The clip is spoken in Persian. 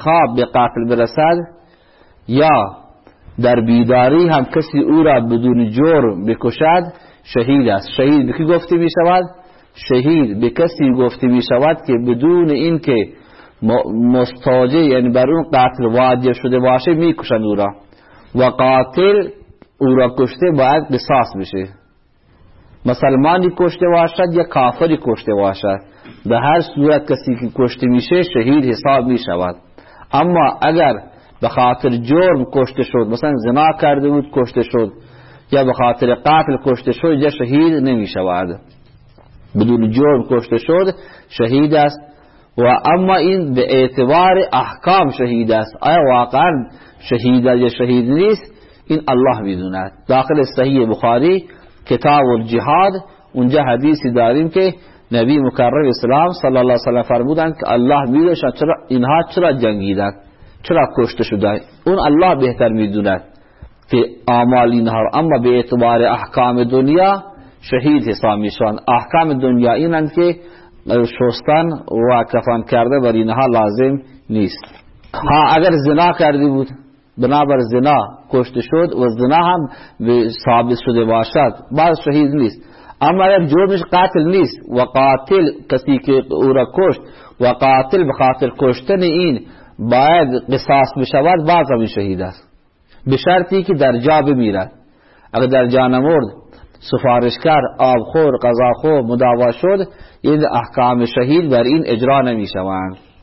خواب به قتل برسد یا در بیداری هم کسی او را بدون جرم بکشد شهید است. شهید به کی گفته می شود شهید به کسی گفته می شود که بدون اینکه مستاجه یعنی بر اون قتل واجب شده باشه می کشند او را. و قاتل او را کشته باید قصاص بشه. مسلمانی کشته باشد یا کافری کشته باشد؟ به هر صورت کسی که کشته میشه شهید حساب می شود اما اگر به خاطر جرم کشته شد مثلا زنا کرده بود کشته شد یا به خاطر قتل کشته شد یا شهید نمی شود بدون جرم کشته شد شهید است و اما این به اعتبار احکام شهید است آیا واقعا شهید یا شهید نیست این الله می‌دوند داخل صحیح بخاری کتاب الجهاد اونجا حدیثی داریم که نبی مکرم اسلام صلی الله علیه وسلم فرمودند که الله می‌دوند چرا اینها چرا جنگیدند چرا کشته شده اون الله بهتر می‌دوند که اعمال اینها اما به اعتبار احکام دنیا شهید حساب می‌شوند. احکام دنیا اینند که شستن و کفن کرده بر اینها لازم نیست. ها اگر زنا کرده بود بنابر زنا کشته شد و زنا هم ثابت شده باشد بعد شهید نیست. اما اگر جرمش قاتل نیست. و قاتل کسی که او را کشت و قاتل بخاطر کشتن این باید قصاص بشود بعد هم شهید است. به شرطی که در جا بمیرد. اگر در جا نمرد سفارشکار آبخور قضاخور مداوا شد این احکام شهید بر این اجرا نمی شوند